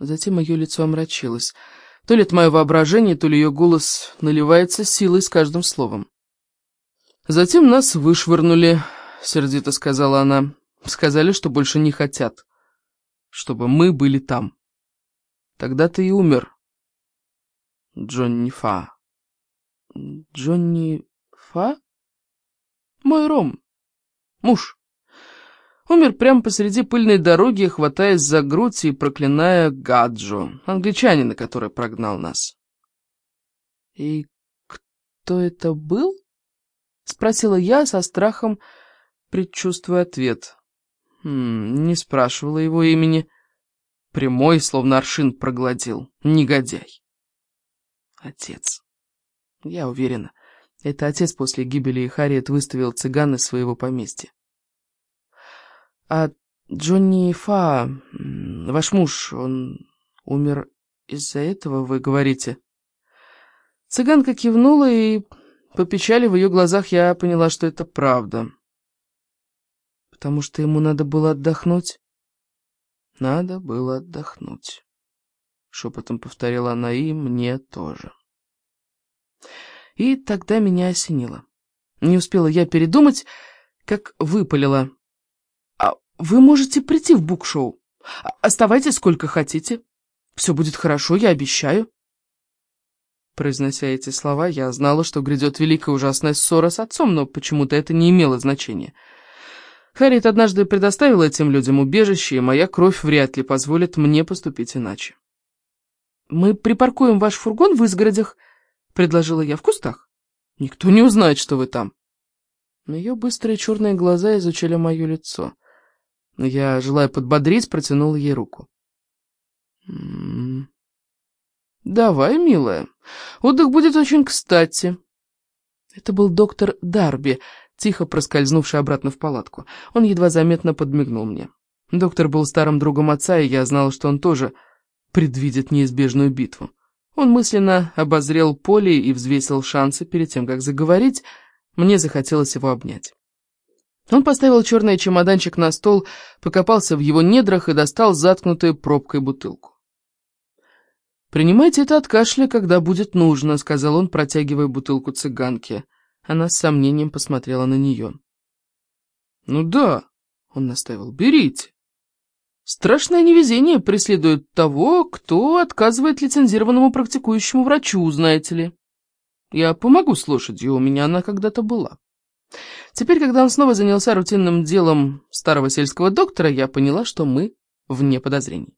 Затем ее лицо омрачилось. То ли это мое воображение, то ли ее голос наливается силой с каждым словом. «Затем нас вышвырнули», — сердито сказала она. «Сказали, что больше не хотят, чтобы мы были там. Тогда ты и умер, Джонни Фа». «Джонни Фа?» «Мой Ром. Муж». Умер прямо посреди пыльной дороги, хватаясь за грудь и проклиная Гаджо, англичанина, который прогнал нас. «И кто это был?» — спросила я со страхом, предчувствуя ответ. Хм, не спрашивала его имени. Прямой, словно аршин проглотил. Негодяй. Отец. Я уверена, это отец после гибели Харриет выставил цыган из своего поместья. А Джонни Фа, ваш муж, он умер из-за этого, вы говорите?» Цыганка кивнула, и по печали в ее глазах я поняла, что это правда. «Потому что ему надо было отдохнуть?» «Надо было отдохнуть», — шепотом повторила она, — «и мне тоже». И тогда меня осенило. Не успела я передумать, как выпалила. Вы можете прийти в букшоу. Оставайтесь сколько хотите. Все будет хорошо, я обещаю. Произнося эти слова, я знала, что грядет великая ужасная ссора с отцом, но почему-то это не имело значения. Харриет однажды предоставила этим людям убежище, и моя кровь вряд ли позволит мне поступить иначе. «Мы припаркуем ваш фургон в изгородях», — предложила я, — «в кустах. Никто не узнает, что вы там». Ее быстрые черные глаза изучали мое лицо. Я, желая подбодрить, протянул ей руку. «М-м-м. «Давай, милая, отдых будет очень кстати». Это был доктор Дарби, тихо проскользнувший обратно в палатку. Он едва заметно подмигнул мне. Доктор был старым другом отца, и я знал, что он тоже предвидит неизбежную битву. Он мысленно обозрел поле и взвесил шансы перед тем, как заговорить. Мне захотелось его обнять. Он поставил черный чемоданчик на стол, покопался в его недрах и достал заткнутую пробкой бутылку. «Принимайте это от кашля, когда будет нужно», — сказал он, протягивая бутылку цыганке. Она с сомнением посмотрела на нее. «Ну да», — он наставил, — «берите». Страшное невезение преследует того, кто отказывает лицензированному практикующему врачу, знаете ли. Я помогу с лошадью, у меня она когда-то была. Теперь, когда он снова занялся рутинным делом старого сельского доктора, я поняла, что мы вне подозрений.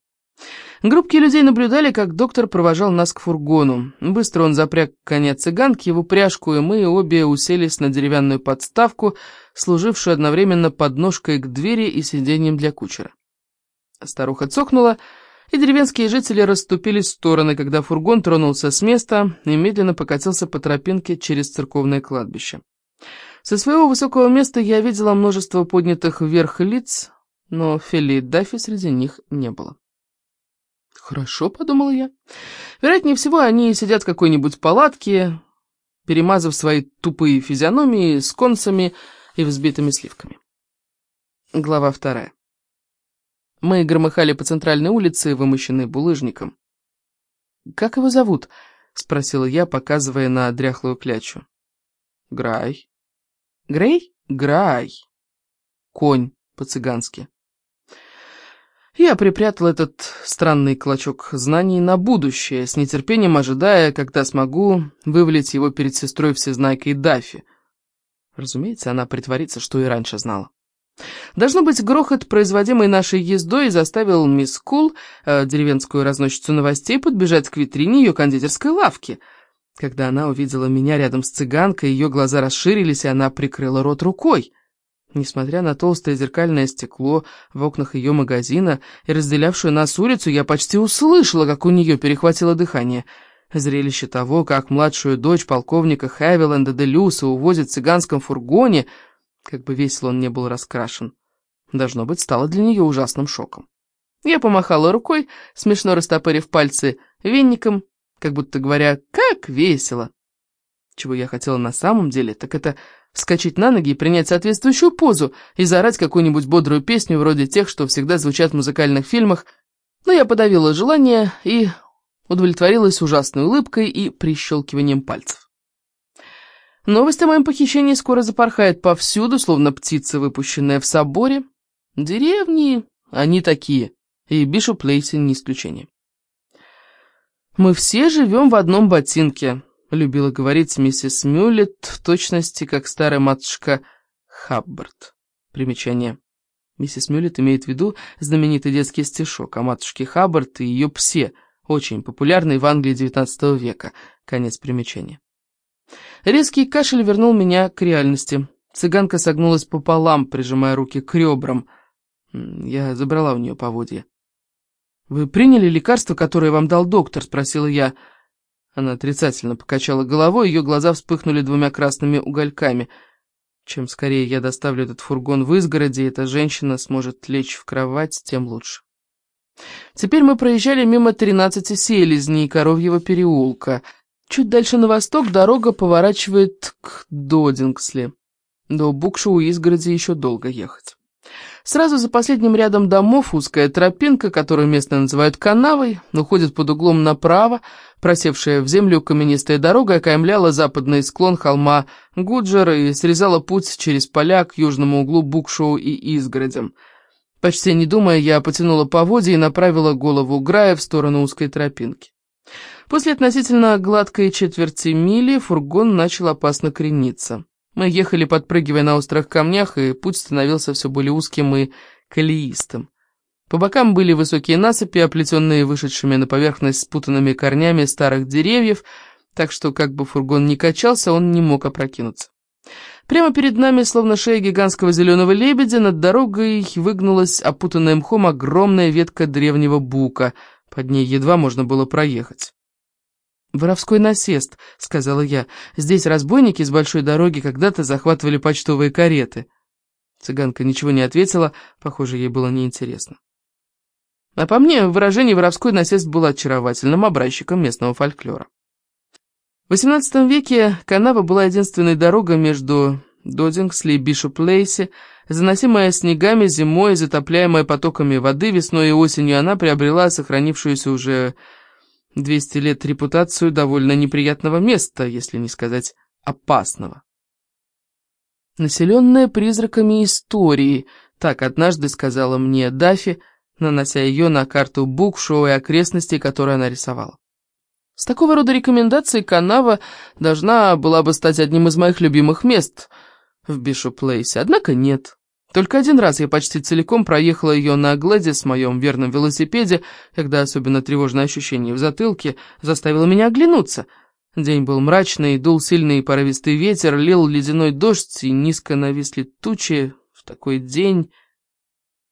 Группки людей наблюдали, как доктор провожал нас к фургону. Быстро он запряг коня цыганки, его пряжку, и мы обе уселись на деревянную подставку, служившую одновременно подножкой к двери и сиденьем для кучера. Старуха цокнула, и деревенские жители расступились в стороны, когда фургон тронулся с места и медленно покатился по тропинке через церковное кладбище. Со своего высокого места я видела множество поднятых вверх лиц, но Фили и Даффи среди них не было. «Хорошо», — подумала я. «Вероятнее всего, они сидят в какой-нибудь палатке, перемазав свои тупые физиономии с концами и взбитыми сливками». Глава вторая. Мы громыхали по центральной улице, вымощенной булыжником. «Как его зовут?» — спросила я, показывая на дряхлую клячу. «Грай», Грей? Грай. Конь по-цыгански. Я припрятал этот странный клочок знаний на будущее, с нетерпением ожидая, когда смогу вывалить его перед сестрой всезнайкой Дафи. Разумеется, она притворится, что и раньше знала. Должно быть, грохот, производимый нашей ездой, заставил мисс Кул, э, деревенскую разносчицу новостей, подбежать к витрине ее кондитерской лавки — когда она увидела меня рядом с цыганкой, ее глаза расширились, и она прикрыла рот рукой. Несмотря на толстое зеркальное стекло в окнах ее магазина и разделявшую нас улицу, я почти услышала, как у нее перехватило дыхание. Зрелище того, как младшую дочь полковника Хавиленда де Люса увозят в цыганском фургоне, как бы весело он не был раскрашен, должно быть, стало для нее ужасным шоком. Я помахала рукой, смешно растопырив пальцы венником, как будто говоря «как весело». Чего я хотела на самом деле, так это вскочить на ноги и принять соответствующую позу и заорать какую-нибудь бодрую песню вроде тех, что всегда звучат в музыкальных фильмах Но я подавила желание и удовлетворилась ужасной улыбкой и прищелкиванием пальцев. Новость о моем похищении скоро запорхает повсюду, словно птица, выпущенная в соборе. Деревни, они такие, и Бишоп Лейси не исключение. «Мы все живем в одном ботинке», — любила говорить миссис Мюллет, в точности, как старая матушка Хаббард. Примечание. Миссис Мюллет имеет в виду знаменитый детский стишок о матушке Хаббард и ее псе, очень популярный в Англии XIX века. Конец примечания. Резкий кашель вернул меня к реальности. Цыганка согнулась пополам, прижимая руки к ребрам. Я забрала у нее поводья. «Вы приняли лекарство, которое вам дал доктор?» — спросила я. Она отрицательно покачала головой, ее глаза вспыхнули двумя красными угольками. Чем скорее я доставлю этот фургон в изгороде, и эта женщина сможет лечь в кровать, тем лучше. Теперь мы проезжали мимо тринадцати селезней Коровьего переулка. Чуть дальше на восток дорога поворачивает к Додингсли. До Букшоу изгороди еще долго ехать. Сразу за последним рядом домов узкая тропинка, которую местные называют канавой, уходит под углом направо, просевшая в землю каменистая дорога окаймляла западный склон холма Гуджер и срезала путь через поля к южному углу Букшоу и изгородям. Почти не думая, я потянула поводья и направила голову Грая в сторону узкой тропинки. После относительно гладкой четверти мили фургон начал опасно крениться. Мы ехали, подпрыгивая на острых камнях, и путь становился все более узким и колеистым. По бокам были высокие насыпи, оплетенные вышедшими на поверхность спутанными корнями старых деревьев, так что, как бы фургон ни качался, он не мог опрокинуться. Прямо перед нами, словно шея гигантского зеленого лебедя, над дорогой выгнулась опутанная мхом огромная ветка древнего бука. Под ней едва можно было проехать. «Воровской насест», — сказала я. «Здесь разбойники с большой дороги когда-то захватывали почтовые кареты». Цыганка ничего не ответила, похоже, ей было неинтересно. А по мне, выражение «воровской насест» было очаровательным образчиком местного фольклора. В XVIII веке канава была единственной дорогой между Додингсли и Бишоп-Лейси, заносимая снегами зимой, затопляемая потоками воды весной и осенью, она приобрела сохранившуюся уже 200 лет репутацию довольно неприятного места, если не сказать опасного. Населенная призраками истории, так однажды сказала мне Дафи, нанося ее на карту букшоу и окрестностей, которые она рисовала. С такого рода рекомендацией канава должна была бы стать одним из моих любимых мест в Бишоп-Плейсе, однако нет. Только один раз я почти целиком проехала ее на Глэдис, моем верном велосипеде, когда особенно тревожное ощущение в затылке заставило меня оглянуться. День был мрачный, дул сильный порывистый ветер, лил ледяной дождь, и низко нависли тучи. В такой день